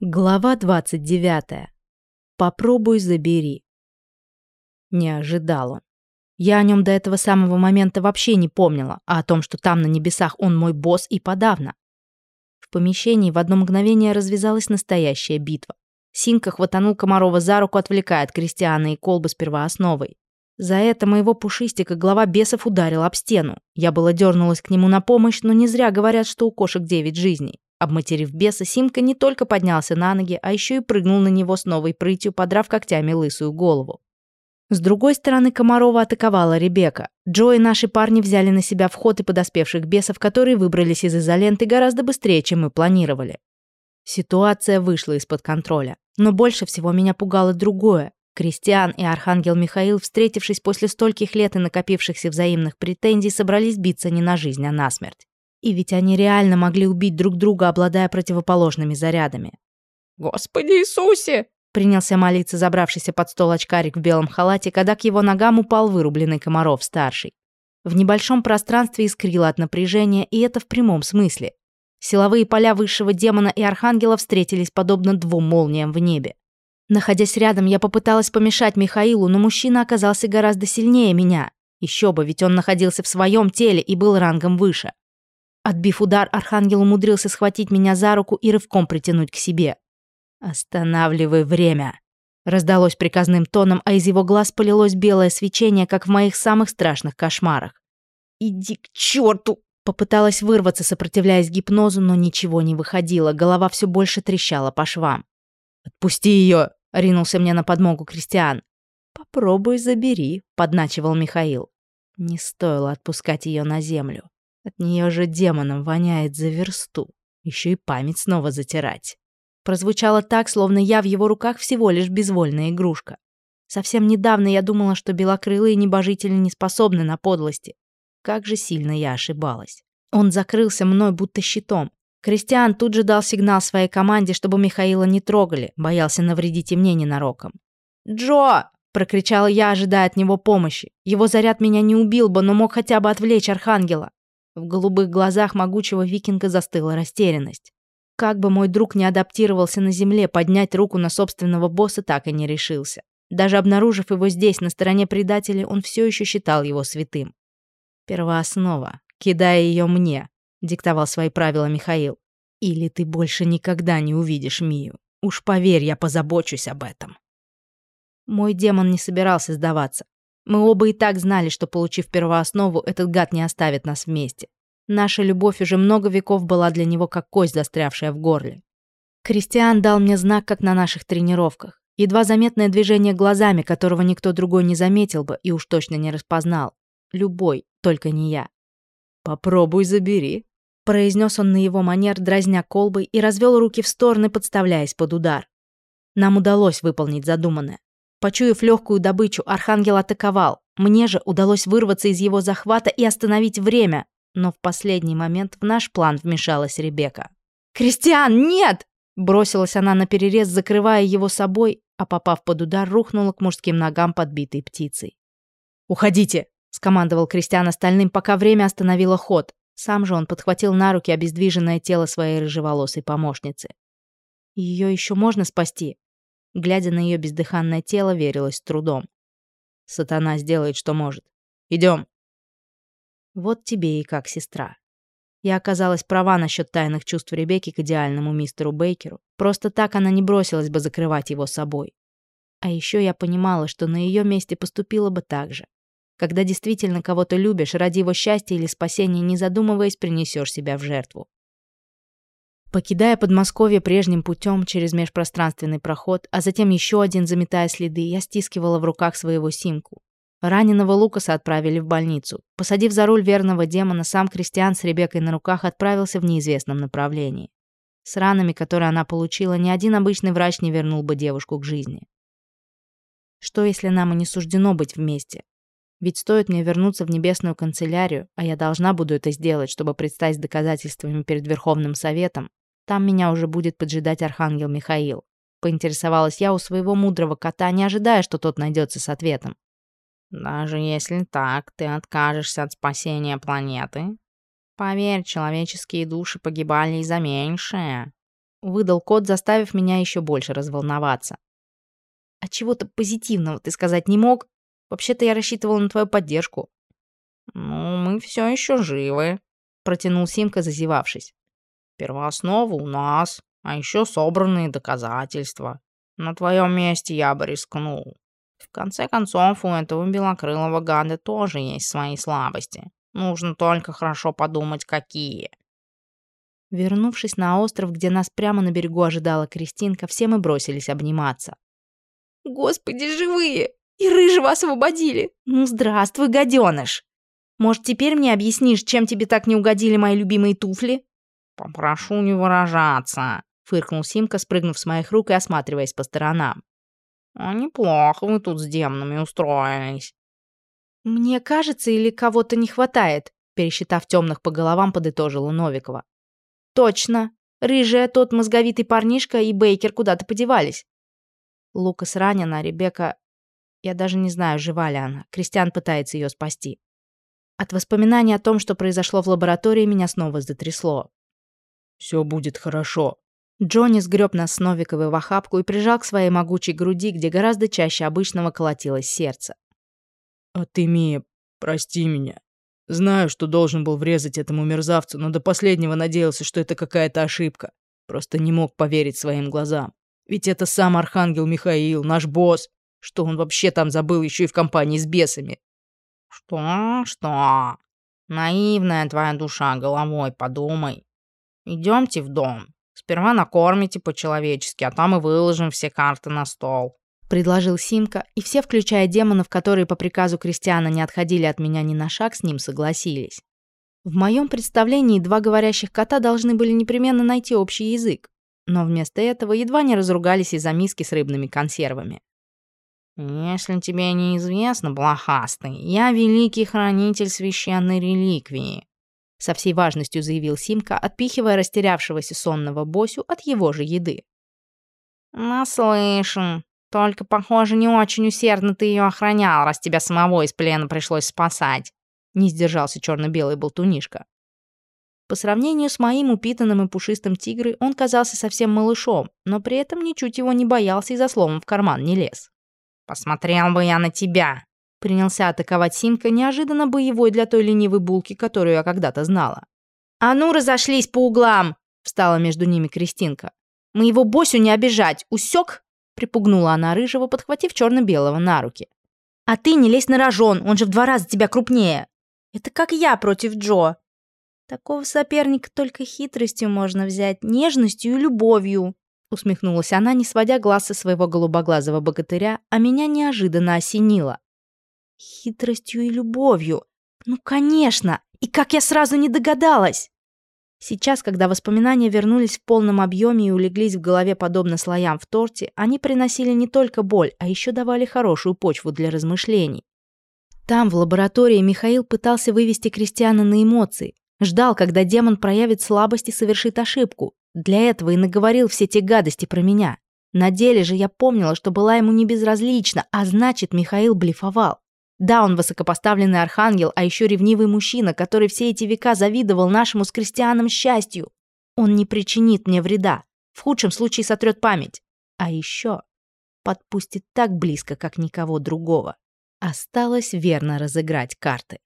Глава 29. Попробуй забери. Не ожидал он. Я о нем до этого самого момента вообще не помнила, а о том, что там на небесах он мой босс и подавно. В помещении в одно мгновение развязалась настоящая битва. Синка хватанул Комарова за руку, отвлекая от Кристиана и колбы с первоосновой. За это моего пушистика глава бесов ударил об стену. Я была дернулась к нему на помощь, но не зря говорят, что у кошек девять жизней. Обматерив беса, Симка не только поднялся на ноги, а еще и прыгнул на него с новой прытью, подрав когтями лысую голову. С другой стороны Комарова атаковала Ребека. Джо и наши парни взяли на себя вход и подоспевших бесов, которые выбрались из изоленты гораздо быстрее, чем мы планировали. Ситуация вышла из-под контроля. Но больше всего меня пугало другое. Кристиан и Архангел Михаил, встретившись после стольких лет и накопившихся взаимных претензий, собрались биться не на жизнь, а на смерть. И ведь они реально могли убить друг друга, обладая противоположными зарядами. «Господи Иисусе!» принялся молиться забравшийся под стол очкарик в белом халате, когда к его ногам упал вырубленный Комаров-старший. В небольшом пространстве искрило от напряжения, и это в прямом смысле. Силовые поля высшего демона и архангела встретились подобно двум молниям в небе. Находясь рядом, я попыталась помешать Михаилу, но мужчина оказался гораздо сильнее меня. Еще бы, ведь он находился в своем теле и был рангом выше. Отбив удар, архангел умудрился схватить меня за руку и рывком притянуть к себе. «Останавливай время!» Раздалось приказным тоном, а из его глаз полилось белое свечение, как в моих самых страшных кошмарах. «Иди к черту!» Попыталась вырваться, сопротивляясь гипнозу, но ничего не выходило, голова все больше трещала по швам. «Отпусти ее!» — ринулся мне на подмогу Кристиан. «Попробуй забери», — подначивал Михаил. Не стоило отпускать ее на землю. От нее же демоном воняет за версту. Еще и память снова затирать. Прозвучало так, словно я в его руках всего лишь безвольная игрушка. Совсем недавно я думала, что белокрылые небожители не способны на подлости. Как же сильно я ошибалась. Он закрылся мной будто щитом. Кристиан тут же дал сигнал своей команде, чтобы Михаила не трогали, боялся навредить и мне ненароком. «Джо!» — прокричала я, ожидая от него помощи. Его заряд меня не убил бы, но мог хотя бы отвлечь Архангела. В голубых глазах могучего викинга застыла растерянность. Как бы мой друг не адаптировался на земле, поднять руку на собственного босса так и не решился. Даже обнаружив его здесь, на стороне предателей, он все еще считал его святым. «Первооснова. Кидая ее мне», — диктовал свои правила Михаил. «Или ты больше никогда не увидишь Мию. Уж поверь, я позабочусь об этом». Мой демон не собирался сдаваться. Мы оба и так знали, что, получив первооснову, этот гад не оставит нас вместе. Наша любовь уже много веков была для него как кость, застрявшая в горле. Кристиан дал мне знак, как на наших тренировках. Едва заметное движение глазами, которого никто другой не заметил бы и уж точно не распознал. Любой, только не я. «Попробуй забери», — произнес он на его манер, дразня колбой, и развел руки в стороны, подставляясь под удар. Нам удалось выполнить задуманное. Почуяв легкую добычу, Архангел атаковал. Мне же удалось вырваться из его захвата и остановить время. Но в последний момент в наш план вмешалась Ребека. «Кристиан, нет!» Бросилась она на перерез, закрывая его собой, а попав под удар, рухнула к мужским ногам подбитой птицей. «Уходите!» — скомандовал Кристиан остальным, пока время остановило ход. Сам же он подхватил на руки обездвиженное тело своей рыжеволосой помощницы. Ее еще можно спасти? Глядя на ее бездыханное тело, верилось с трудом. Сатана сделает, что может. Идем. Вот тебе и как сестра. Я оказалась права насчет тайных чувств Ребекки к идеальному мистеру Бейкеру. Просто так она не бросилась бы закрывать его собой. А еще я понимала, что на ее месте поступила бы так же. Когда действительно кого-то любишь, ради его счастья или спасения, не задумываясь, принесешь себя в жертву. Покидая Подмосковье прежним путем через межпространственный проход, а затем еще один, заметая следы, я стискивала в руках своего симку. Раненого Лукаса отправили в больницу. Посадив за руль верного демона, сам Кристиан с Ребеккой на руках отправился в неизвестном направлении. С ранами, которые она получила, ни один обычный врач не вернул бы девушку к жизни. Что, если нам и не суждено быть вместе? Ведь стоит мне вернуться в небесную канцелярию, а я должна буду это сделать, чтобы предстать с доказательствами перед Верховным Советом, там меня уже будет поджидать Архангел Михаил. Поинтересовалась я у своего мудрого кота, не ожидая, что тот найдется с ответом. Даже если так, ты откажешься от спасения планеты? Поверь, человеческие души погибали и за меньшее. выдал кот, заставив меня еще больше разволноваться. А чего-то позитивного ты сказать не мог? Вообще-то я рассчитывал на твою поддержку. Ну, мы все еще живы, протянул Симка, зазевавшись. Первооснова у нас, а еще собранные доказательства. На твоем месте я бы рискнул. В конце концов, у этого белокрылого гада тоже есть свои слабости. Нужно только хорошо подумать, какие. Вернувшись на остров, где нас прямо на берегу ожидала Кристинка, все мы бросились обниматься. «Господи, живые! И рыжего освободили! Ну, здравствуй, гаденыш! Может, теперь мне объяснишь, чем тебе так не угодили мои любимые туфли?» «Попрошу не выражаться», — фыркнул Симка, спрыгнув с моих рук и осматриваясь по сторонам. «А неплохо вы тут с демонами устроились». «Мне кажется, или кого-то не хватает?» Пересчитав темных по головам, подытожила Новикова. «Точно. Рыжая, тот мозговитый парнишка и Бейкер куда-то подевались. Лукас ранен, а Ребекка... Я даже не знаю, жива ли она. Кристиан пытается ее спасти. От воспоминаний о том, что произошло в лаборатории, меня снова затрясло. «Все будет хорошо». Джонни сгреб нас с Новиковой в охапку и прижал к своей могучей груди, где гораздо чаще обычного колотилось сердце. «А ты, Мия, прости меня. Знаю, что должен был врезать этому мерзавцу, но до последнего надеялся, что это какая-то ошибка. Просто не мог поверить своим глазам. Ведь это сам Архангел Михаил, наш босс. Что он вообще там забыл еще и в компании с бесами? Что? Что? Наивная твоя душа, головой подумай. Идемте в дом. Сперва накормите по-человечески, а там и выложим все карты на стол. Предложил Симка, и все, включая демонов, которые по приказу Кристиана не отходили от меня ни на шаг, с ним согласились. В моем представлении два говорящих кота должны были непременно найти общий язык но вместо этого едва не разругались из-за миски с рыбными консервами. «Если тебе неизвестно, блохастый, я великий хранитель священной реликвии», со всей важностью заявил Симка, отпихивая растерявшегося сонного Босю от его же еды. «Наслышан. Только, похоже, не очень усердно ты ее охранял, раз тебя самого из плена пришлось спасать», не сдержался черно-белый болтунишка. По сравнению с моим упитанным и пушистым тигрой, он казался совсем малышом, но при этом ничуть его не боялся и за словом в карман не лез. «Посмотрел бы я на тебя!» Принялся атаковать Симка, неожиданно боевой для той ленивой булки, которую я когда-то знала. «А ну, разошлись по углам!» Встала между ними Кристинка. «Мы его Босю не обижать! Усек?» Припугнула она рыжего, подхватив черно-белого на руки. «А ты не лезь на рожон, он же в два раза тебя крупнее!» «Это как я против Джо!» Такого соперника только хитростью можно взять, нежностью и любовью. Усмехнулась она, не сводя глаз со своего голубоглазого богатыря, а меня неожиданно осенило. Хитростью и любовью. Ну, конечно! И как я сразу не догадалась! Сейчас, когда воспоминания вернулись в полном объеме и улеглись в голове подобно слоям в торте, они приносили не только боль, а еще давали хорошую почву для размышлений. Там, в лаборатории, Михаил пытался вывести Кристиана на эмоции, Ждал, когда демон проявит слабость и совершит ошибку. Для этого и наговорил все те гадости про меня. На деле же я помнила, что была ему не безразлична, а значит, Михаил блефовал. Да, он высокопоставленный архангел, а еще ревнивый мужчина, который все эти века завидовал нашему с крестьянам счастью. Он не причинит мне вреда. В худшем случае сотрет память. А еще подпустит так близко, как никого другого. Осталось верно разыграть карты.